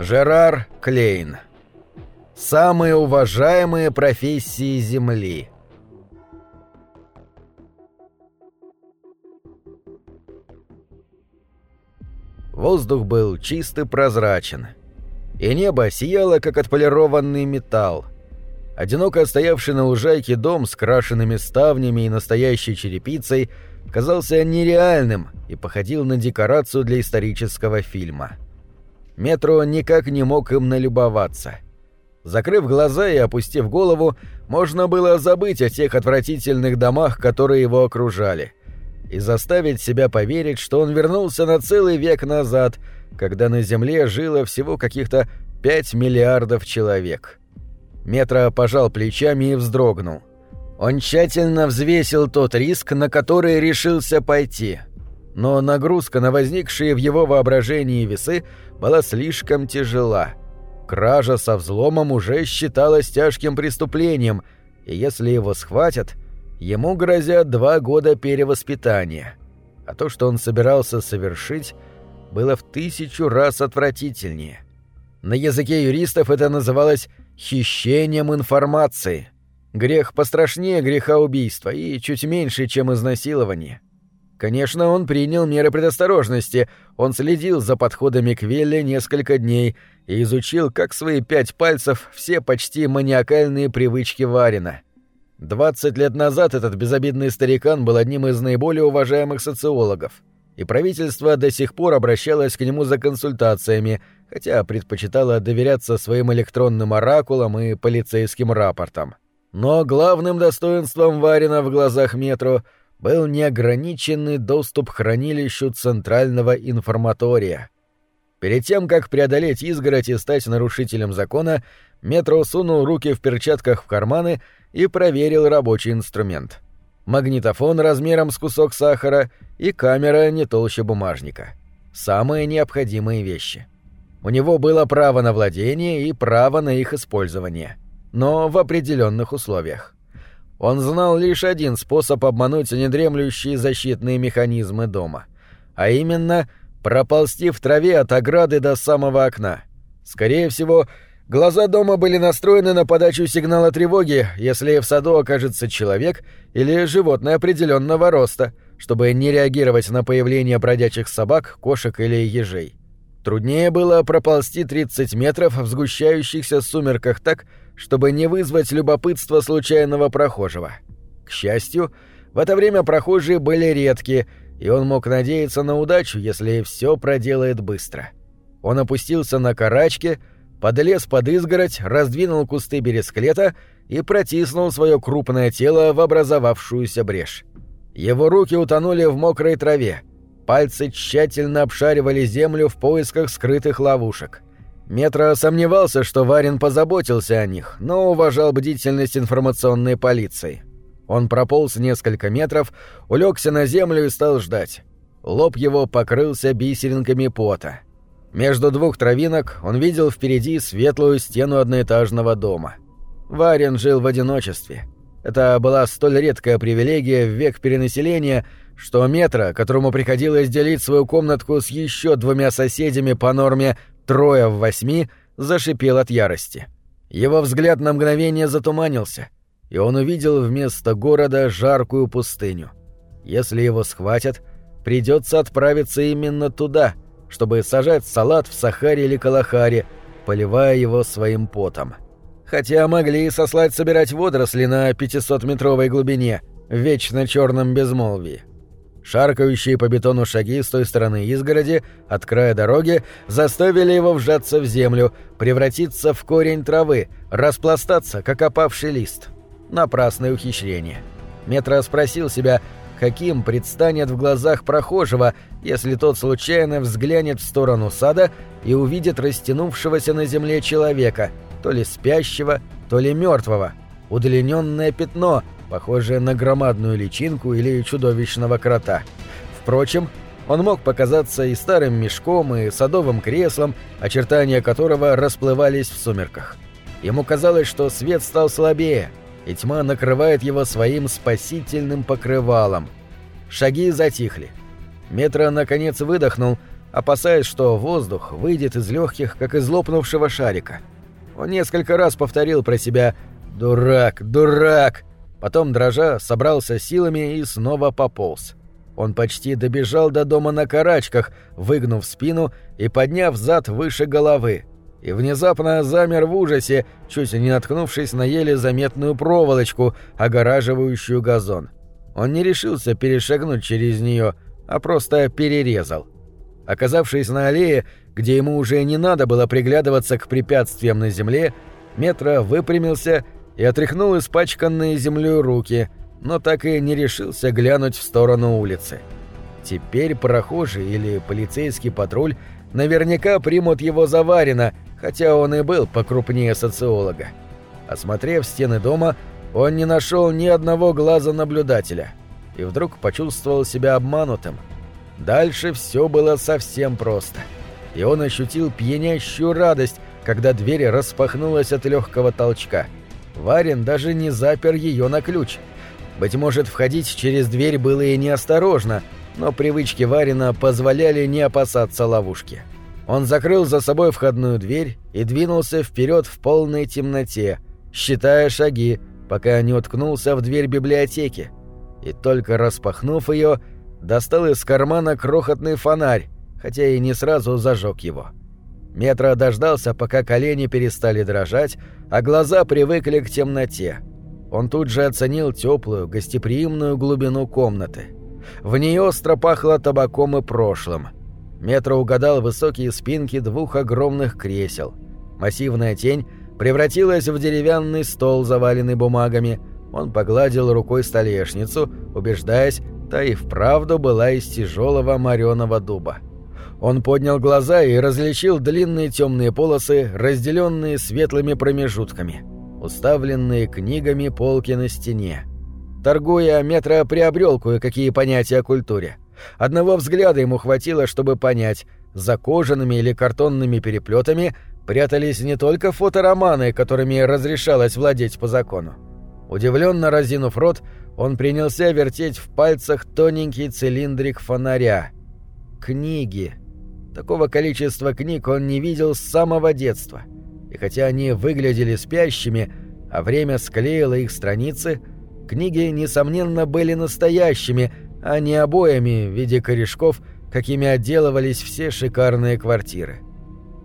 Жерар Клейн. Самые уважаемые профессии Земли. Воздух был чист и прозрачен, и небо сияло, как отполированный металл. Одиноко стоявший на лужайке дом с крашенными ставнями и настоящей черепицей казался нереальным и походил на декорацию для исторического фильма. Метро никак не мог им налюбоваться. Закрыв глаза и опустив голову, можно было забыть о тех отвратительных домах, которые его окружали, и заставить себя поверить, что он вернулся на целый век назад, когда на Земле жило всего каких-то 5 миллиардов человек. Метро пожал плечами и вздрогнул. Он тщательно взвесил тот риск, на который решился пойти. Но нагрузка на возникшие в его воображении весы была слишком тяжела. Кража со взломом уже считалась тяжким преступлением, и если его схватят, ему грозят два года перевоспитания. А то, что он собирался совершить, было в тысячу раз отвратительнее. На языке юристов это называлось «хищением информации». Грех пострашнее греха убийства и чуть меньше, чем изнасилование. Конечно, он принял меры предосторожности, он следил за подходами к Велле несколько дней и изучил, как свои пять пальцев, все почти маниакальные привычки Варина. Двадцать лет назад этот безобидный старикан был одним из наиболее уважаемых социологов, и правительство до сих пор обращалось к нему за консультациями, хотя предпочитало доверяться своим электронным оракулам и полицейским рапортам. Но главным достоинством Варина в глазах метро — был неограниченный доступ к хранилищу центрального информатория. Перед тем, как преодолеть изгородь и стать нарушителем закона, Метро сунул руки в перчатках в карманы и проверил рабочий инструмент. Магнитофон размером с кусок сахара и камера не толще бумажника. Самые необходимые вещи. У него было право на владение и право на их использование. Но в определенных условиях. Он знал лишь один способ обмануть недремлющие защитные механизмы дома, а именно проползти в траве от ограды до самого окна. Скорее всего, глаза дома были настроены на подачу сигнала тревоги, если в саду окажется человек или животное определенного роста, чтобы не реагировать на появление бродячих собак, кошек или ежей. Труднее было проползти 30 метров в сгущающихся сумерках так, чтобы не вызвать любопытство случайного прохожего. К счастью, в это время прохожие были редки, и он мог надеяться на удачу, если все проделает быстро. Он опустился на карачки, подлез под изгородь, раздвинул кусты бересклета и протиснул свое крупное тело в образовавшуюся брешь. Его руки утонули в мокрой траве, пальцы тщательно обшаривали землю в поисках скрытых ловушек — Метро сомневался, что Варин позаботился о них, но уважал бдительность информационной полиции. Он прополз несколько метров, улегся на землю и стал ждать. Лоб его покрылся бисеринками пота. Между двух травинок он видел впереди светлую стену одноэтажного дома. Варин жил в одиночестве. Это была столь редкая привилегия в век перенаселения, что Метро, которому приходилось делить свою комнатку с еще двумя соседями по норме трое в восьми, зашипел от ярости. Его взгляд на мгновение затуманился, и он увидел вместо города жаркую пустыню. Если его схватят, придется отправиться именно туда, чтобы сажать салат в Сахаре или Калахаре, поливая его своим потом. Хотя могли и сослать собирать водоросли на 500-метровой глубине, в вечно черном безмолвии. Шаркающие по бетону шаги с той стороны изгороди, от края дороги, заставили его вжаться в землю, превратиться в корень травы, распластаться, как опавший лист. Напрасное ухищрение. Метро спросил себя, каким предстанет в глазах прохожего, если тот случайно взглянет в сторону сада и увидит растянувшегося на земле человека, то ли спящего, то ли мертвого, удлиненное пятно — похожее на громадную личинку или чудовищного крота. Впрочем, он мог показаться и старым мешком, и садовым креслом, очертания которого расплывались в сумерках. Ему казалось, что свет стал слабее, и тьма накрывает его своим спасительным покрывалом. Шаги затихли. Метро наконец выдохнул, опасаясь, что воздух выйдет из легких, как из лопнувшего шарика. Он несколько раз повторил про себя «Дурак, дурак!», потом, дрожа, собрался силами и снова пополз. Он почти добежал до дома на карачках, выгнув спину и подняв зад выше головы, и внезапно замер в ужасе, чуть не наткнувшись на еле заметную проволочку, огораживающую газон. Он не решился перешагнуть через нее, а просто перерезал. Оказавшись на аллее, где ему уже не надо было приглядываться к препятствиям на земле, Метро выпрямился и отряхнул испачканные землей руки, но так и не решился глянуть в сторону улицы. Теперь прохожий или полицейский патруль наверняка примут его за Варина, хотя он и был покрупнее социолога. Осмотрев стены дома, он не нашел ни одного глаза наблюдателя и вдруг почувствовал себя обманутым. Дальше все было совсем просто. И он ощутил пьянящую радость, когда дверь распахнулась от легкого толчка. Варин даже не запер ее на ключ. Быть может, входить через дверь было и неосторожно, но привычки Варина позволяли не опасаться ловушки. Он закрыл за собой входную дверь и двинулся вперед в полной темноте, считая шаги, пока не уткнулся в дверь библиотеки. И только распахнув ее, достал из кармана крохотный фонарь, хотя и не сразу зажег его. Метро дождался, пока колени перестали дрожать, а глаза привыкли к темноте. Он тут же оценил теплую, гостеприимную глубину комнаты. В ней остро пахло табаком и прошлым – Метро угадал высокие спинки двух огромных кресел. Массивная тень превратилась в деревянный стол, заваленный бумагами. Он погладил рукой столешницу, убеждаясь, та и вправду была из тяжелого мореного дуба. Он поднял глаза и различил длинные темные полосы, разделенные светлыми промежутками, уставленные книгами полки на стене. Торгуя, Метро приобрел кое-какие понятия о культуре – Одного взгляда ему хватило, чтобы понять, за кожаными или картонными переплетами прятались не только фотороманы, которыми разрешалось владеть по закону. Удивленно разинув рот, он принялся вертеть в пальцах тоненький цилиндрик фонаря. Книги. Такого количества книг он не видел с самого детства. И хотя они выглядели спящими, а время склеило их страницы, книги, несомненно, были настоящими — а не обоями в виде корешков, какими отделывались все шикарные квартиры.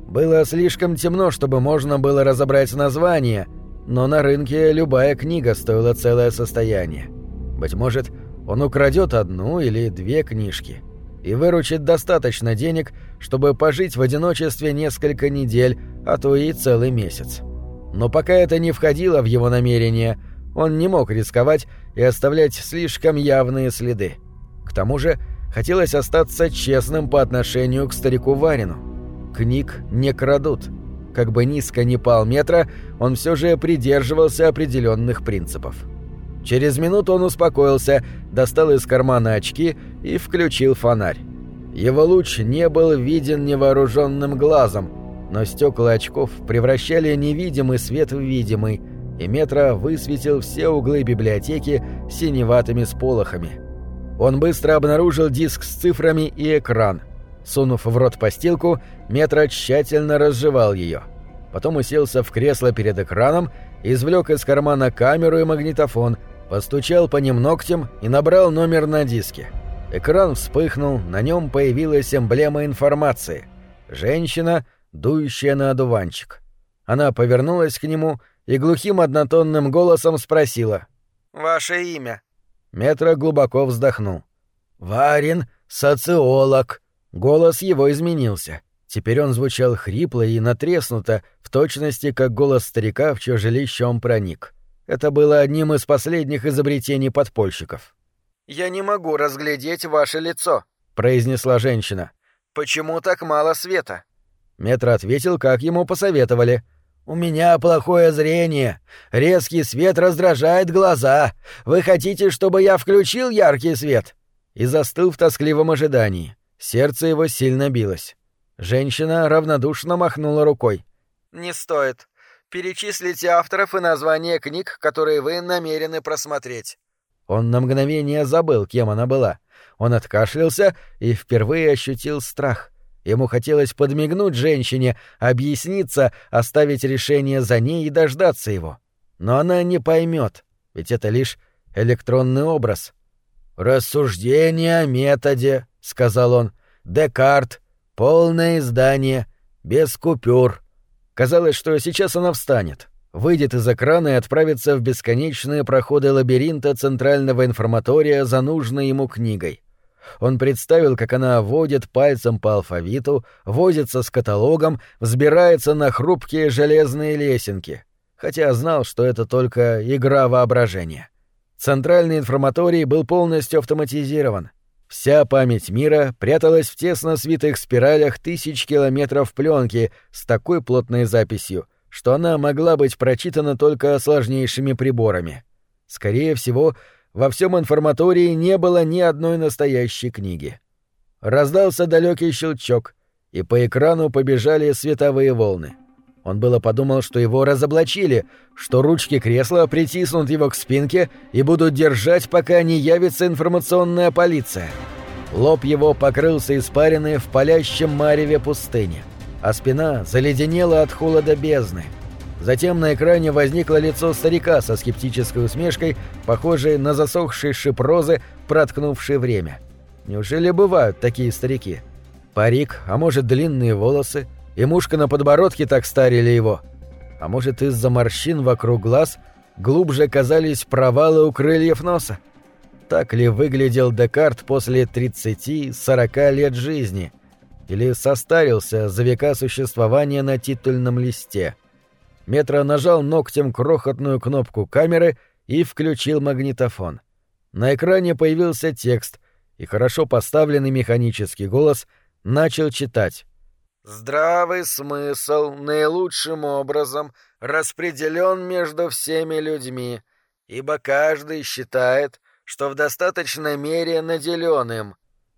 Было слишком темно, чтобы можно было разобрать название, но на рынке любая книга стоила целое состояние. Быть может, он украдет одну или две книжки и выручит достаточно денег, чтобы пожить в одиночестве несколько недель, а то и целый месяц. Но пока это не входило в его намерения, он не мог рисковать и оставлять слишком явные следы. К тому же хотелось остаться честным по отношению к старику Варину. Книг не крадут. Как бы низко ни пал метра, он все же придерживался определенных принципов. Через минуту он успокоился, достал из кармана очки и включил фонарь. Его луч не был виден невооруженным глазом, но стекла очков превращали невидимый свет в видимый, и метро высветил все углы библиотеки синеватыми сполохами. Он быстро обнаружил диск с цифрами и экран. Сунув в рот постилку, Метро тщательно разжевал ее. Потом уселся в кресло перед экраном, извлек из кармана камеру и магнитофон, постучал по ним ногтем и набрал номер на диске. Экран вспыхнул, на нем появилась эмблема информации. Женщина, дующая на одуванчик. Она повернулась к нему и глухим однотонным голосом спросила. «Ваше имя?» Метро глубоко вздохнул. «Варин — социолог». Голос его изменился. Теперь он звучал хрипло и натреснуто, в точности как голос старика, в чье жилище он проник. Это было одним из последних изобретений подпольщиков. «Я не могу разглядеть ваше лицо», — произнесла женщина. «Почему так мало света?» Метро ответил, как ему посоветовали — «У меня плохое зрение. Резкий свет раздражает глаза. Вы хотите, чтобы я включил яркий свет?» И застыл в тоскливом ожидании. Сердце его сильно билось. Женщина равнодушно махнула рукой. «Не стоит. Перечислите авторов и названия книг, которые вы намерены просмотреть». Он на мгновение забыл, кем она была. Он откашлялся и впервые ощутил страх. Ему хотелось подмигнуть женщине, объясниться, оставить решение за ней и дождаться его. Но она не поймет, ведь это лишь электронный образ. «Рассуждение о методе», — сказал он. «Декарт. Полное издание. Без купюр». Казалось, что сейчас она встанет, выйдет из экрана и отправится в бесконечные проходы лабиринта центрального информатория за нужной ему книгой. Он представил, как она водит пальцем по алфавиту, возится с каталогом, взбирается на хрупкие железные лесенки, хотя знал, что это только игра воображения. Центральный информаторий был полностью автоматизирован. Вся память мира пряталась в тесно свитых спиралях тысяч километров пленки с такой плотной записью, что она могла быть прочитана только сложнейшими приборами. Скорее всего, во всем информатории не было ни одной настоящей книги. Раздался далекий щелчок, и по экрану побежали световые волны. Он было подумал, что его разоблачили, что ручки кресла притиснут его к спинке и будут держать, пока не явится информационная полиция. Лоб его покрылся испаренной в палящем мареве пустыни, а спина заледенела от холода бездны — Затем на экране возникло лицо старика со скептической усмешкой, похожей на засохшие шип розы, проткнувшие время. Неужели бывают такие старики? Парик, а может длинные волосы, и мушка на подбородке так старили его. А может из-за морщин вокруг глаз глубже казались провалы у крыльев носа? Так ли выглядел Декарт после 30-40 лет жизни? Или состарился за века существования на титульном листе? — Метро нажал ногтем крохотную кнопку камеры и включил магнитофон. На экране появился текст, и хорошо поставленный механический голос начал читать. «Здравый смысл наилучшим образом распределен между всеми людьми, ибо каждый считает, что в достаточной мере наделен им».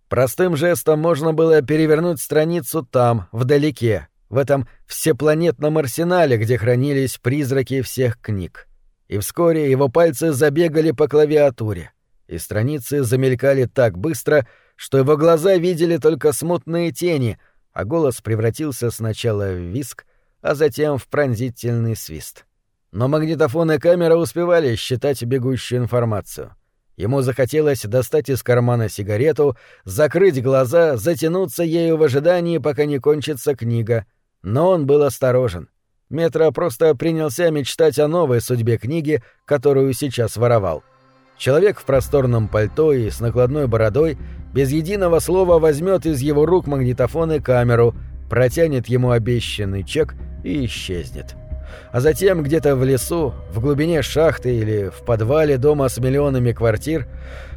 Простым жестом можно было перевернуть страницу там, вдалеке, в этом всепланетном арсенале, где хранились призраки всех книг. И вскоре его пальцы забегали по клавиатуре, и страницы замелькали так быстро, что его глаза видели только смутные тени, а голос превратился сначала в виск, а затем в пронзительный свист. Но магнитофон и камера успевали считать бегущую информацию. Ему захотелось достать из кармана сигарету, закрыть глаза, затянуться ею в ожидании, пока не кончится книга — но он был осторожен. Метро просто принялся мечтать о новой судьбе книги, которую сейчас воровал. Человек в просторном пальто и с накладной бородой без единого слова возьмет из его рук магнитофон и камеру, протянет ему обещанный чек и исчезнет. А затем где-то в лесу, в глубине шахты или в подвале дома с миллионами квартир,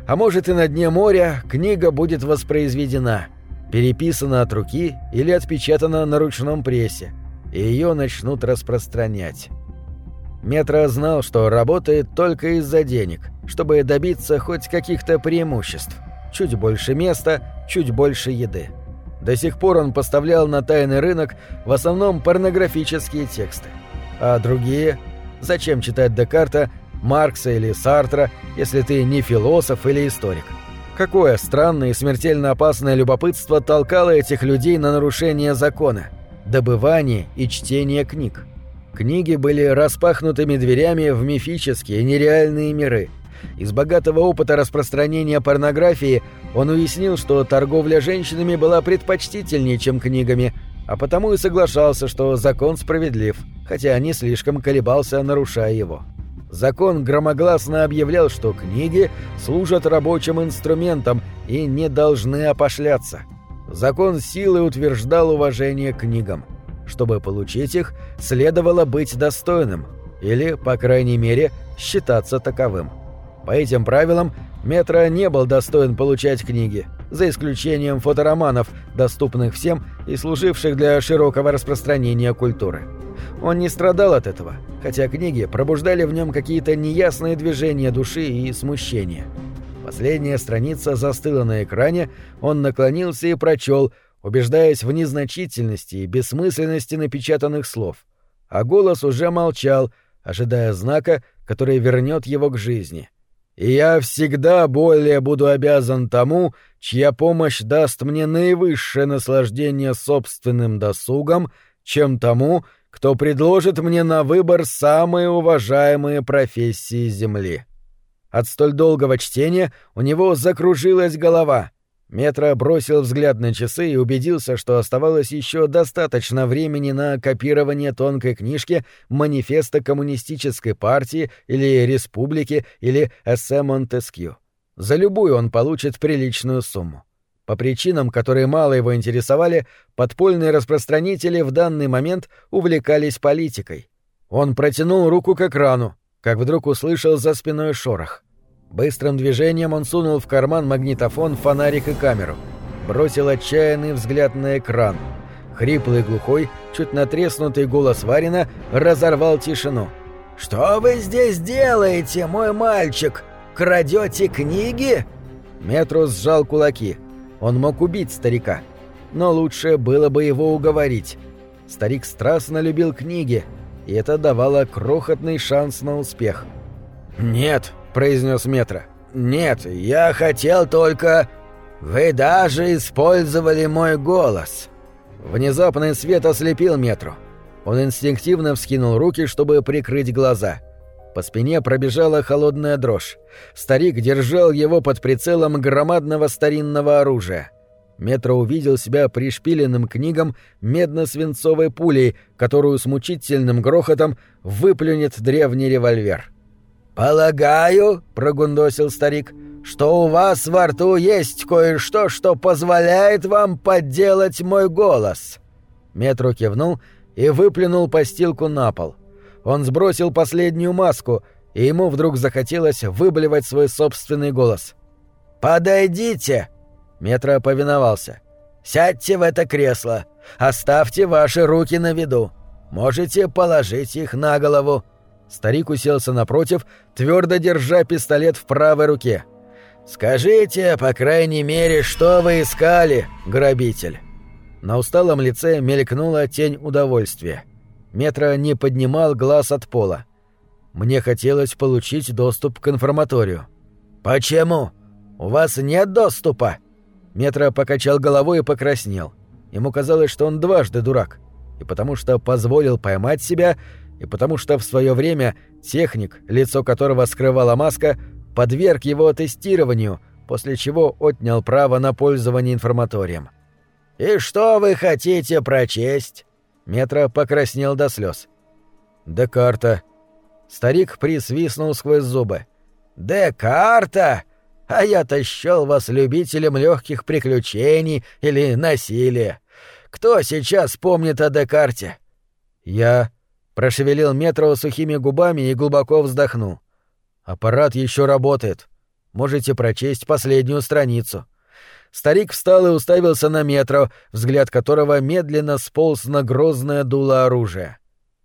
а может и на дне моря, книга будет воспроизведена — переписана от руки или отпечатана на ручном прессе, и ее начнут распространять. Метро знал, что работает только из-за денег, чтобы добиться хоть каких-то преимуществ. Чуть больше места, чуть больше еды. До сих пор он поставлял на тайный рынок в основном порнографические тексты. А другие? Зачем читать Декарта, Маркса или Сартра, если ты не философ или историк? Какое странное и смертельно опасное любопытство толкало этих людей на нарушение закона, добывание и чтение книг. Книги были распахнутыми дверями в мифические, нереальные миры. Из богатого опыта распространения порнографии он уяснил, что торговля женщинами была предпочтительнее, чем книгами, а потому и соглашался, что закон справедлив, хотя не слишком колебался, нарушая его. Закон громогласно объявлял, что книги служат рабочим инструментом и не должны опошляться. Закон силы утверждал уважение к книгам. Чтобы получить их, следовало быть достойным, или, по крайней мере, считаться таковым. По этим правилам Метро не был достоин получать книги, за исключением фотороманов, доступных всем и служивших для широкого распространения культуры. Он не страдал от этого, хотя книги пробуждали в нем какие-то неясные движения души и смущения. Последняя страница застыла на экране, он наклонился и прочел, убеждаясь в незначительности и бессмысленности напечатанных слов. А голос уже молчал, ожидая знака, который вернет его к жизни. И я всегда более буду обязан тому, чья помощь даст мне наивысшее наслаждение собственным досугом, чем тому, кто предложит мне на выбор самые уважаемые профессии Земли. От столь долгого чтения у него закружилась голова — Метро бросил взгляд на часы и убедился, что оставалось еще достаточно времени на копирование тонкой книжки манифеста коммунистической партии или республики или эссе Монтескью. За любую он получит приличную сумму. По причинам, которые мало его интересовали, подпольные распространители в данный момент увлекались политикой. Он протянул руку к экрану, как вдруг услышал за спиной шорох. Быстрым движением он сунул в карман магнитофон, фонарик и камеру. Бросил отчаянный взгляд на экран. Хриплый глухой, чуть натреснутый голос Варина разорвал тишину. «Что вы здесь делаете, мой мальчик? Крадете книги?» Метрус сжал кулаки. Он мог убить старика. Но лучше было бы его уговорить. Старик страстно любил книги, и это давало крохотный шанс на успех. «Нет», — произнес Метро. «Нет, я хотел только... Вы даже использовали мой голос». Внезапный свет ослепил Метро. Он инстинктивно вскинул руки, чтобы прикрыть глаза. По спине пробежала холодная дрожь. Старик держал его под прицелом громадного старинного оружия. Метро увидел себя пришпиленным к книгам медно-свинцовой пулей, которую с мучительным грохотом выплюнет древний револьвер. «Полагаю», — прогундосил старик, — «что у вас во рту есть кое-что, что позволяет вам подделать мой голос». Метро кивнул и выплюнул постилку на пол. Он сбросил последнюю маску, и ему вдруг захотелось выблевать свой собственный голос. «Подойдите!» Метро повиновался. «Сядьте в это кресло. Оставьте ваши руки на виду. Можете положить их на голову». Старик уселся напротив, твердо держа пистолет в правой руке. «Скажите, по крайней мере, что вы искали, грабитель?» На усталом лице мелькнула тень удовольствия. Метро не поднимал глаз от пола. Мне хотелось получить доступ к информаторию. «Почему? У вас нет доступа?» Метро покачал головой и покраснел. Ему казалось, что он дважды дурак. И потому что позволил поймать себя, и потому что в свое время техник, лицо которого скрывала маска, подверг его тестированию, после чего отнял право на пользование информаторием. «И что вы хотите прочесть?» Метро покраснел до слез. «Декарта». Старик присвистнул сквозь зубы. «Декарта? А я-то счёл вас любителем легких приключений или насилия. Кто сейчас помнит о Декарте?» «Я...» Прошевелил Метро сухими губами и глубоко вздохнул. «Аппарат еще работает. Можете прочесть последнюю страницу». Старик встал и уставился на Метро, взгляд которого медленно сполз на грозное дуло оружия.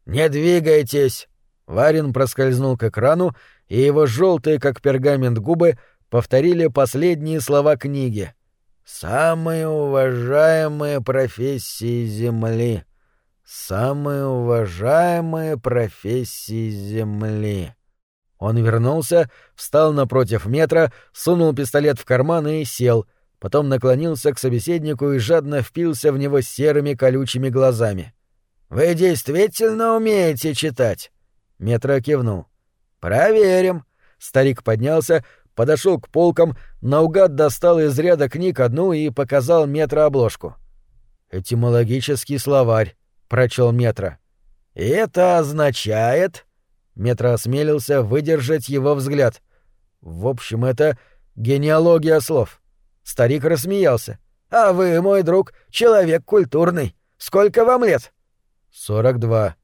«Не двигайтесь!» Варин проскользнул к экрану, и его желтые, как пергамент, губы повторили последние слова книги. «Самые уважаемые профессии Земли. Самые уважаемые профессии Земли. Он вернулся, встал напротив метра, сунул пистолет в карман и сел, потом наклонился к собеседнику и жадно впился в него серыми колючими глазами. «Вы действительно умеете читать?» Метро кивнул. «Проверим». Старик поднялся, подошел к полкам, наугад достал из ряда книг одну и показал метро обложку. «Этимологический словарь», прочел Метро. «Это означает...» Метро осмелился выдержать его взгляд. «В общем, это генеалогия слов». Старик рассмеялся. «А вы, мой друг, человек культурный. Сколько вам лет?» «Сорок два».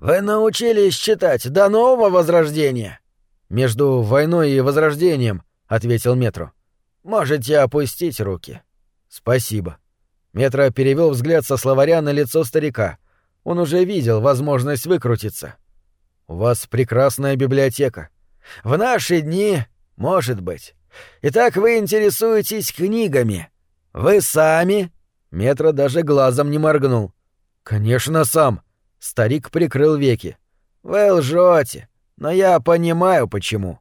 «Вы научились читать до нового возрождения?» «Между войной и возрождением», — ответил Метро. «Можете опустить руки». «Спасибо». Метро перевел взгляд со словаря на лицо старика. Он уже видел возможность выкрутиться. У вас прекрасная библиотека. В наши дни, может быть. Итак, вы интересуетесь книгами. Вы сами? Метро даже глазом не моргнул. Конечно, сам. Старик прикрыл веки. Вы лжете, но я понимаю почему.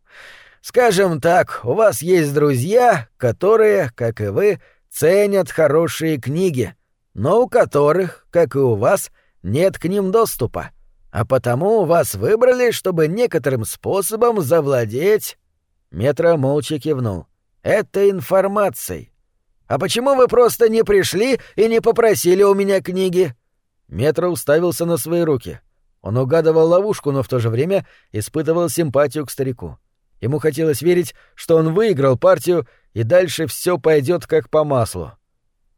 Скажем так, у вас есть друзья, которые, как и вы, ценят хорошие книги, но у которых, как и у вас, нет к ним доступа, а потому вас выбрали, чтобы некоторым способом завладеть...» Метро молча кивнул. «Это информацией. А почему вы просто не пришли и не попросили у меня книги?» Метро уставился на свои руки. Он угадывал ловушку, но в то же время испытывал симпатию к старику. Ему хотелось верить, что он выиграл партию, и дальше все пойдет как по маслу.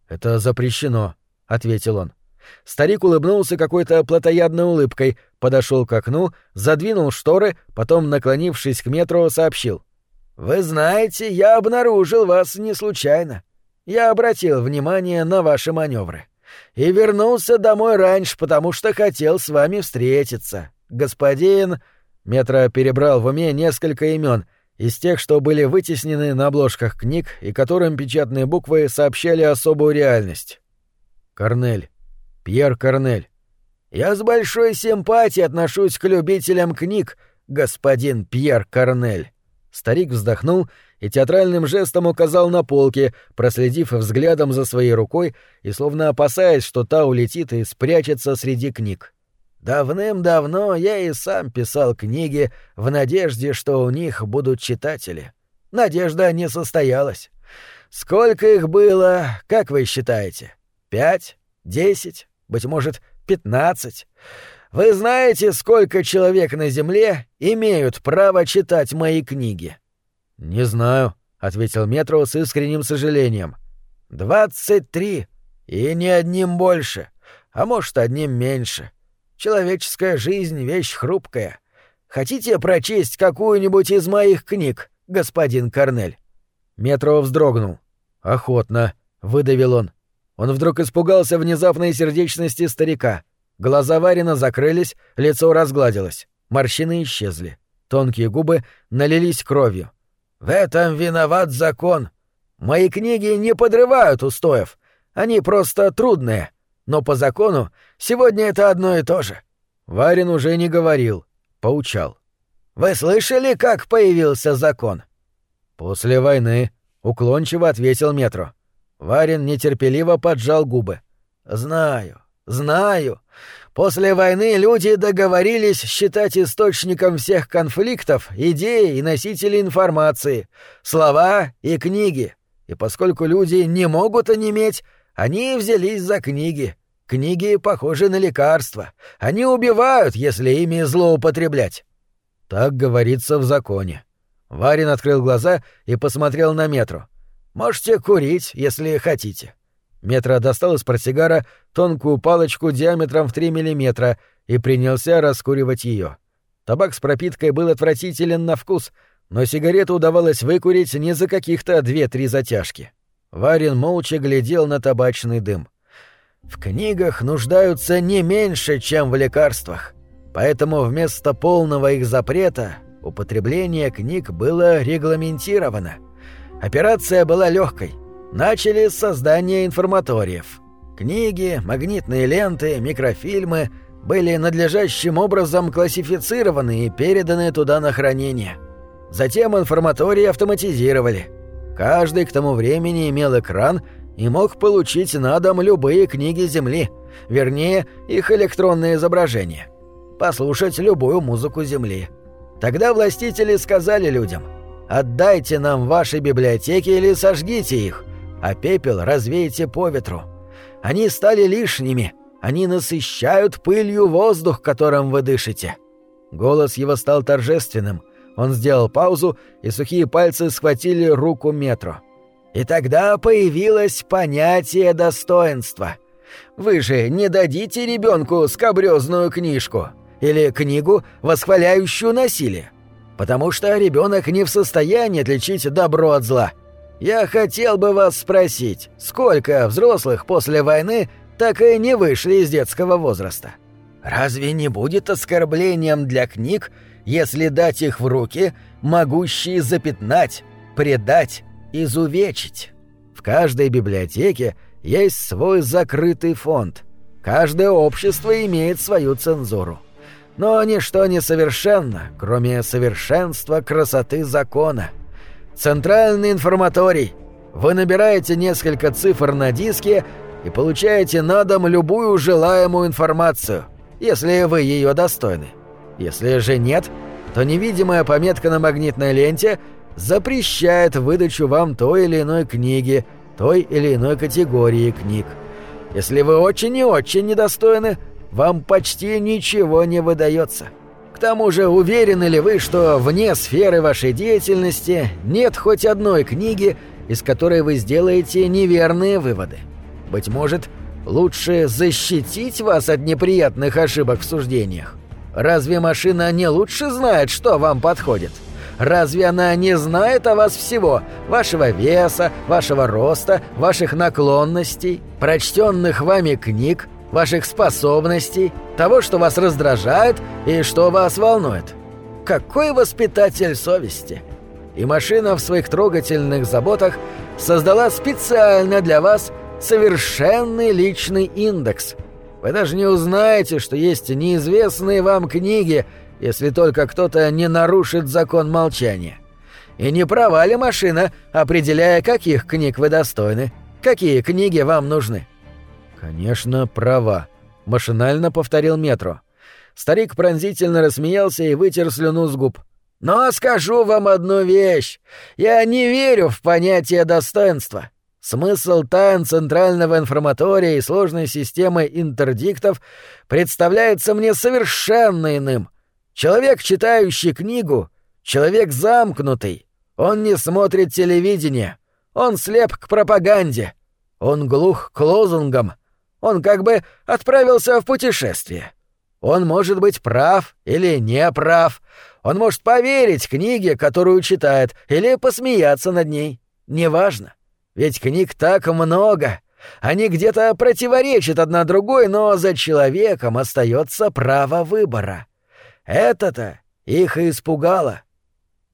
«Это запрещено», — ответил он. Старик улыбнулся какой-то плотоядной улыбкой, подошел к окну, задвинул шторы, потом, наклонившись к метро, сообщил. «Вы знаете, я обнаружил вас не случайно. Я обратил внимание на ваши маневры. И вернулся домой раньше, потому что хотел с вами встретиться. Господин...» Метро перебрал в уме несколько имен из тех, что были вытеснены на обложках книг и которым печатные буквы сообщали особую реальность. Корнель. Пьер Корнель. «Я с большой симпатией отношусь к любителям книг, господин Пьер Корнель». Старик вздохнул и театральным жестом указал на полки, проследив взглядом за своей рукой и словно опасаясь, что та улетит и спрячется среди книг. Давным-давно я и сам писал книги в надежде, что у них будут читатели. Надежда не состоялась. Сколько их было, как вы считаете? Пять? Десять? Быть может, пятнадцать? Вы знаете, сколько человек на Земле имеют право читать мои книги? Не знаю, ответил Метро с искренним сожалением. Двадцать три. И не одним больше, а может, одним меньше. Человеческая жизнь — вещь хрупкая. Хотите прочесть какую-нибудь из моих книг, господин Корнель?» Метро вздрогнул. «Охотно», — выдавил он. Он вдруг испугался внезапной сердечности старика — Глаза Варина закрылись, лицо разгладилось, морщины исчезли. Тонкие губы налились кровью. «В этом виноват закон. Мои книги не подрывают устоев. Они просто трудные. Но по закону сегодня это одно и то же». Варин уже не говорил, поучал. «Вы слышали, как появился закон?» «После войны», — уклончиво ответил Метро. Варин нетерпеливо поджал губы. «Знаю, знаю. После войны люди договорились считать источником всех конфликтов идеи и носители информации, слова и книги. И поскольку люди не могут онеметь, они взялись за книги. Книги похожи на лекарства. Они убивают, если ими злоупотреблять. Так говорится в законе. Варин открыл глаза и посмотрел на метро. Можете курить, если хотите. Метро достал из портсигара тонкую палочку диаметром в 3 мм и принялся раскуривать ее. Табак с пропиткой был отвратителен на вкус, но сигарету удавалось выкурить не за каких-то две-три затяжки. Варин молча глядел на табачный дым. «В книгах нуждаются не меньше, чем в лекарствах, поэтому вместо полного их запрета употребление книг было регламентировано. Операция была легкой — начали с создания информаториев. Книги, магнитные ленты, микрофильмы были надлежащим образом классифицированы и переданы туда на хранение. Затем информатории автоматизировали. Каждый к тому времени имел экран и мог получить на дом любые книги Земли, вернее, их электронные изображения. Послушать любую музыку Земли. Тогда властители сказали людям «Отдайте нам ваши библиотеки или сожгите их», а пепел развеете по ветру. Они стали лишними, они насыщают пылью воздух, которым вы дышите». Голос его стал торжественным. Он сделал паузу, и сухие пальцы схватили руку метро. И тогда появилось понятие достоинства. Вы же не дадите ребенку скобрезную книжку или книгу, восхваляющую насилие, потому что ребенок не в состоянии отличить добро от зла — я хотел бы вас спросить, сколько взрослых после войны так и не вышли из детского возраста? Разве не будет оскорблением для книг, если дать их в руки, могущие запятнать, предать, изувечить? В каждой библиотеке есть свой закрытый фонд. Каждое общество имеет свою цензуру. Но ничто не совершенно, кроме совершенства красоты закона. Центральный информаторий. Вы набираете несколько цифр на диске и получаете на дом любую желаемую информацию, если вы ее достойны. Если же нет, то невидимая пометка на магнитной ленте запрещает выдачу вам той или иной книги, той или иной категории книг. Если вы очень и очень недостойны, вам почти ничего не выдается. К тому же, уверены ли вы, что вне сферы вашей деятельности нет хоть одной книги, из которой вы сделаете неверные выводы? Быть может, лучше защитить вас от неприятных ошибок в суждениях? Разве машина не лучше знает, что вам подходит? Разве она не знает о вас всего? Вашего веса, вашего роста, ваших наклонностей, прочтенных вами книг, ваших способностей, того, что вас раздражает и что вас волнует. Какой воспитатель совести! И машина в своих трогательных заботах создала специально для вас совершенный личный индекс. Вы даже не узнаете, что есть неизвестные вам книги, если только кто-то не нарушит закон молчания. И не права ли машина, определяя, каких книг вы достойны, какие книги вам нужны? Конечно, права, машинально повторил Метро. Старик пронзительно рассмеялся и вытер слюну с губ. Но скажу вам одну вещь. Я не верю в понятие достоинства. Смысл тайн центрального информатория и сложной системы интердиктов представляется мне совершенно иным. Человек, читающий книгу, человек замкнутый. Он не смотрит телевидение. Он слеп к пропаганде. Он глух к лозунгам. Он как бы отправился в путешествие. Он может быть прав или не прав. Он может поверить книге, которую читает, или посмеяться над ней. Неважно. Ведь книг так много. Они где-то противоречат одна другой, но за человеком остается право выбора. Это-то их и испугало.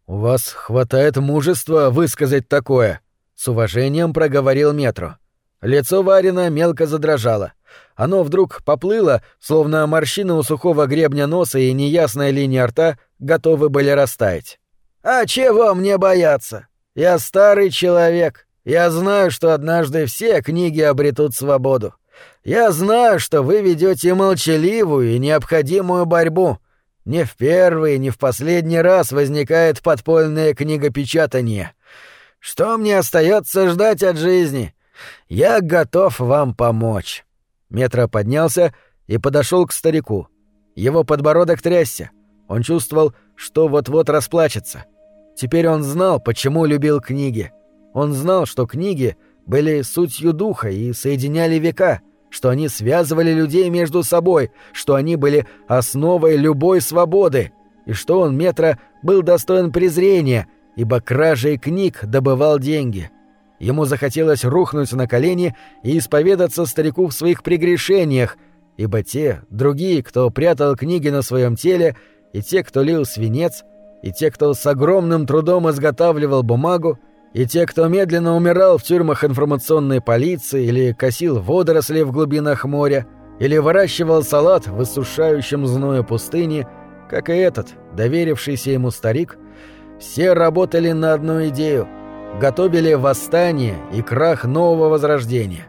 «У вас хватает мужества высказать такое», — с уважением проговорил Метро. Лицо Варина мелко задрожало. Оно вдруг поплыло, словно морщины у сухого гребня носа и неясная линия рта готовы были растаять. «А чего мне бояться? Я старый человек. Я знаю, что однажды все книги обретут свободу. Я знаю, что вы ведете молчаливую и необходимую борьбу. Не в первый, не в последний раз возникает подпольное книгопечатание. Что мне остается ждать от жизни? Я готов вам помочь. Метро поднялся и подошел к старику. Его подбородок трясся. Он чувствовал, что вот-вот расплачется. Теперь он знал, почему любил книги. Он знал, что книги были сутью духа и соединяли века — что они связывали людей между собой, что они были основой любой свободы, и что он, Метро, был достоин презрения, ибо кражей книг добывал деньги. Ему захотелось рухнуть на колени и исповедаться старику в своих прегрешениях, ибо те, другие, кто прятал книги на своем теле, и те, кто лил свинец, и те, кто с огромным трудом изготавливал бумагу, и те, кто медленно умирал в тюрьмах информационной полиции или косил водоросли в глубинах моря, или выращивал салат в иссушающем зное пустыне, как и этот, доверившийся ему старик, все работали на одну идею — готовили восстание и крах нового возрождения.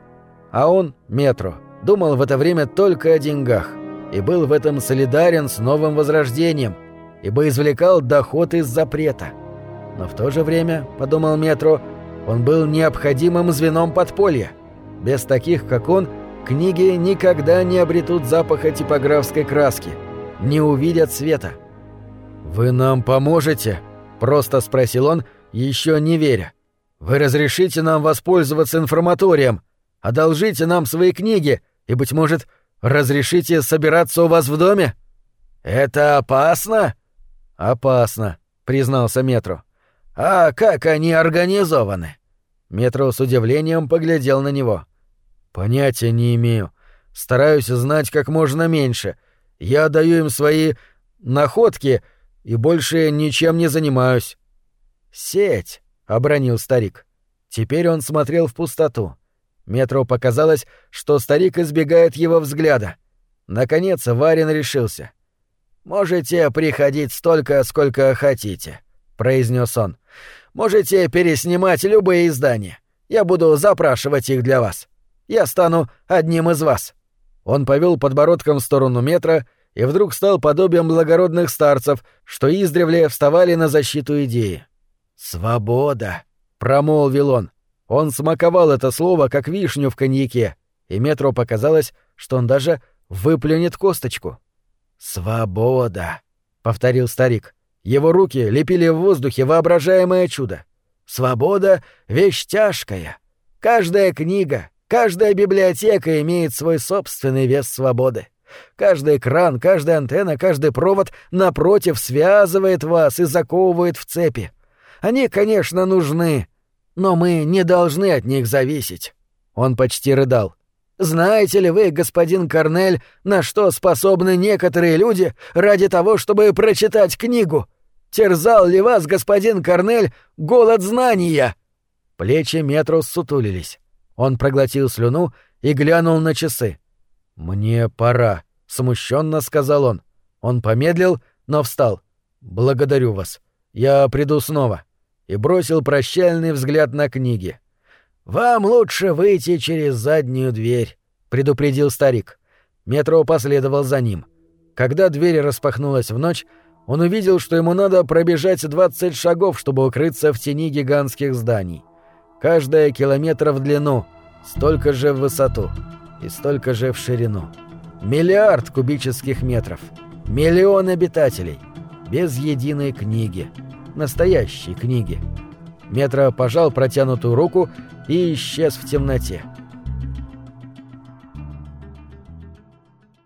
А он, Метро, думал в это время только о деньгах и был в этом солидарен с новым возрождением, ибо извлекал доход из запрета — но в то же время, подумал Метро, он был необходимым звеном подполья. Без таких, как он, книги никогда не обретут запаха типографской краски, не увидят света. «Вы нам поможете?» — просто спросил он, еще не веря. «Вы разрешите нам воспользоваться информаторием, одолжите нам свои книги и, быть может, разрешите собираться у вас в доме?» «Это опасно?» «Опасно», — признался Метро. «А как они организованы?» Метро с удивлением поглядел на него. «Понятия не имею. Стараюсь знать как можно меньше. Я даю им свои находки и больше ничем не занимаюсь». «Сеть», — обронил старик. Теперь он смотрел в пустоту. Метро показалось, что старик избегает его взгляда. Наконец Варин решился. «Можете приходить столько, сколько хотите», — произнес он. «Можете переснимать любые издания. Я буду запрашивать их для вас. Я стану одним из вас». Он повел подбородком в сторону метра и вдруг стал подобием благородных старцев, что издревле вставали на защиту идеи. «Свобода!» — промолвил он. Он смаковал это слово, как вишню в коньяке, и метро показалось, что он даже выплюнет косточку. «Свобода!» — повторил старик. Его руки лепили в воздухе воображаемое чудо. «Свобода — вещь тяжкая. Каждая книга, каждая библиотека имеет свой собственный вес свободы. Каждый экран, каждая антенна, каждый провод, напротив, связывает вас и заковывает в цепи. Они, конечно, нужны, но мы не должны от них зависеть». Он почти рыдал. «Знаете ли вы, господин Корнель, на что способны некоторые люди ради того, чтобы прочитать книгу? Терзал ли вас, господин Корнель, голод знания?» Плечи Метрус сутулились. Он проглотил слюну и глянул на часы. «Мне пора», — смущенно сказал он. Он помедлил, но встал. «Благодарю вас. Я приду снова». И бросил прощальный взгляд на книги. «Вам лучше выйти через заднюю дверь», — предупредил старик. Метро последовал за ним. Когда дверь распахнулась в ночь, он увидел, что ему надо пробежать 20 шагов, чтобы укрыться в тени гигантских зданий. Каждая километр в длину, столько же в высоту и столько же в ширину. Миллиард кубических метров. Миллион обитателей. Без единой книги. Настоящей книги. Метро пожал протянутую руку и исчез в темноте.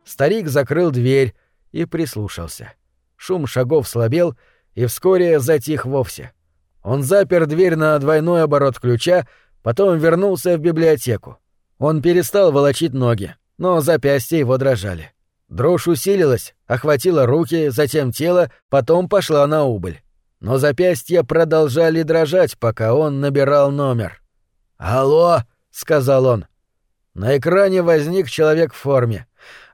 Старик закрыл дверь и прислушался. Шум шагов слабел и вскоре затих вовсе. Он запер дверь на двойной оборот ключа, потом вернулся в библиотеку. Он перестал волочить ноги, но запястья его дрожали. Дрожь усилилась, охватила руки, затем тело, потом пошла на убыль. Но запястья продолжали дрожать, пока он набирал номер. «Алло!» — сказал он. На экране возник человек в форме.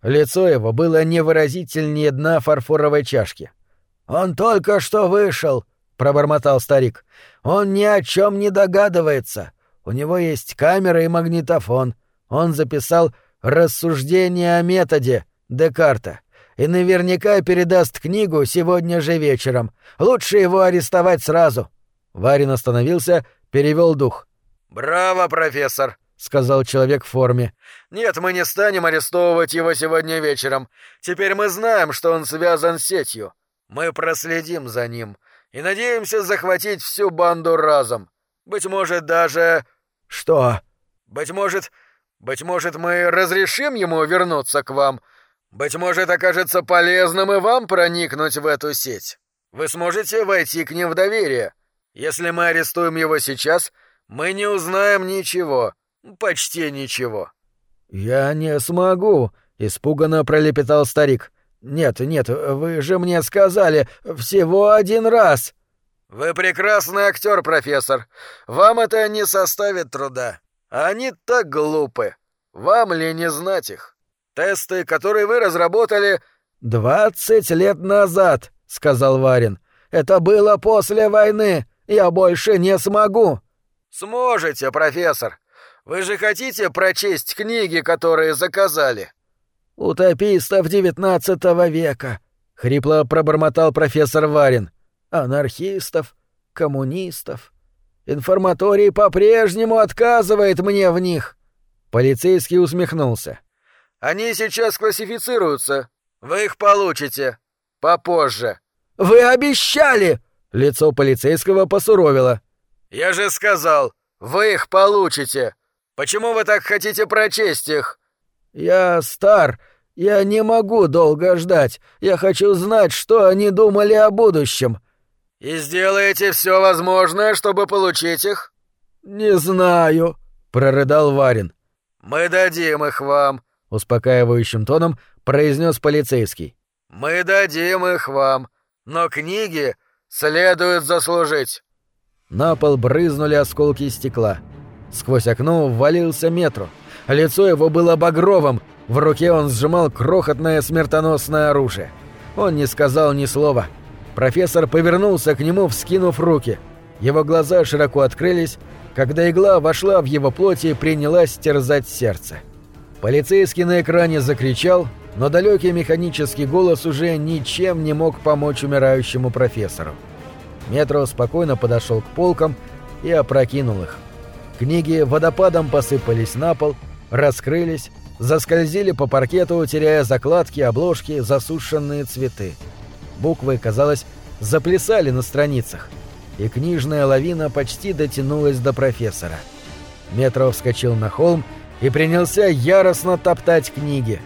Лицо его было невыразительнее дна фарфоровой чашки. «Он только что вышел!» — пробормотал старик. «Он ни о чем не догадывается. У него есть камера и магнитофон. Он записал «Рассуждение о методе» Декарта и наверняка передаст книгу сегодня же вечером. Лучше его арестовать сразу». Варин остановился, перевел дух. «Браво, профессор!» — сказал человек в форме. «Нет, мы не станем арестовывать его сегодня вечером. Теперь мы знаем, что он связан с сетью. Мы проследим за ним и надеемся захватить всю банду разом. Быть может, даже...» «Что?» «Быть может... Быть может, мы разрешим ему вернуться к вам. Быть может, окажется полезным и вам проникнуть в эту сеть. Вы сможете войти к ним в доверие. Если мы арестуем его сейчас, мы не узнаем ничего, почти ничего». «Я не смогу», — испуганно пролепетал старик. «Нет, нет, вы же мне сказали всего один раз». «Вы прекрасный актер, профессор. Вам это не составит труда. Они так глупы. Вам ли не знать их? Тесты, которые вы разработали...» «Двадцать лет назад», — сказал Варин. «Это было после войны. Я больше не смогу». «Сможете, профессор. Вы же хотите прочесть книги, которые заказали?» «Утопистов девятнадцатого века», — хрипло пробормотал профессор Варин. «Анархистов, коммунистов. Информаторий по-прежнему отказывает мне в них». Полицейский усмехнулся. «Они сейчас классифицируются. Вы их получите. Попозже». «Вы обещали!» Лицо полицейского посуровило. «Я же сказал, вы их получите. Почему вы так хотите прочесть их?» «Я стар. Я не могу долго ждать. Я хочу знать, что они думали о будущем». «И сделаете все возможное, чтобы получить их?» «Не знаю», — прорыдал Варин. «Мы дадим их вам», — успокаивающим тоном произнес полицейский. «Мы дадим их вам, но книги следует заслужить». На пол брызнули осколки стекла. Сквозь окно ввалился метро. Лицо его было багровым, в руке он сжимал крохотное смертоносное оружие. Он не сказал ни слова. Профессор повернулся к нему, вскинув руки. Его глаза широко открылись, когда игла вошла в его плоть и принялась терзать сердце. Полицейский на экране закричал, но далекий механический голос уже ничем не мог помочь умирающему профессору. Метро спокойно подошел к полкам и опрокинул их. Книги водопадом посыпались на пол, раскрылись, заскользили по паркету, теряя закладки, обложки, засушенные цветы. Буквы, казалось, заплясали на страницах, и книжная лавина почти дотянулась до профессора. Метро вскочил на холм и принялся яростно топтать книги.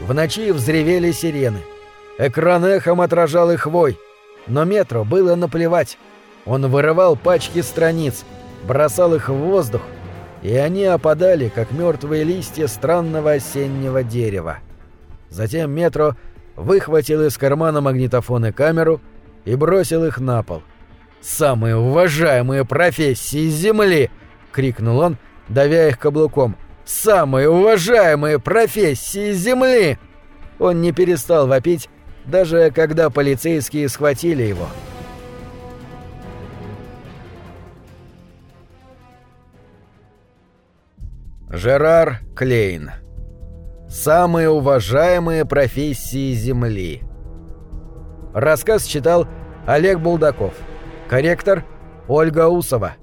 В ночи взревели сирены. Экран эхом отражал их вой, но Метро было наплевать. Он вырывал пачки страниц, бросал их в воздух, и они опадали, как мертвые листья странного осеннего дерева. Затем Метро выхватил из кармана магнитофон и камеру и бросил их на пол. «Самые уважаемые профессии Земли!» — крикнул он, давя их каблуком. «Самые уважаемые профессии Земли!» Он не перестал вопить, даже когда полицейские схватили его. Жерар Клейн. Самые уважаемые профессии Земли. Рассказ читал Олег Булдаков. Корректор Ольга Усова.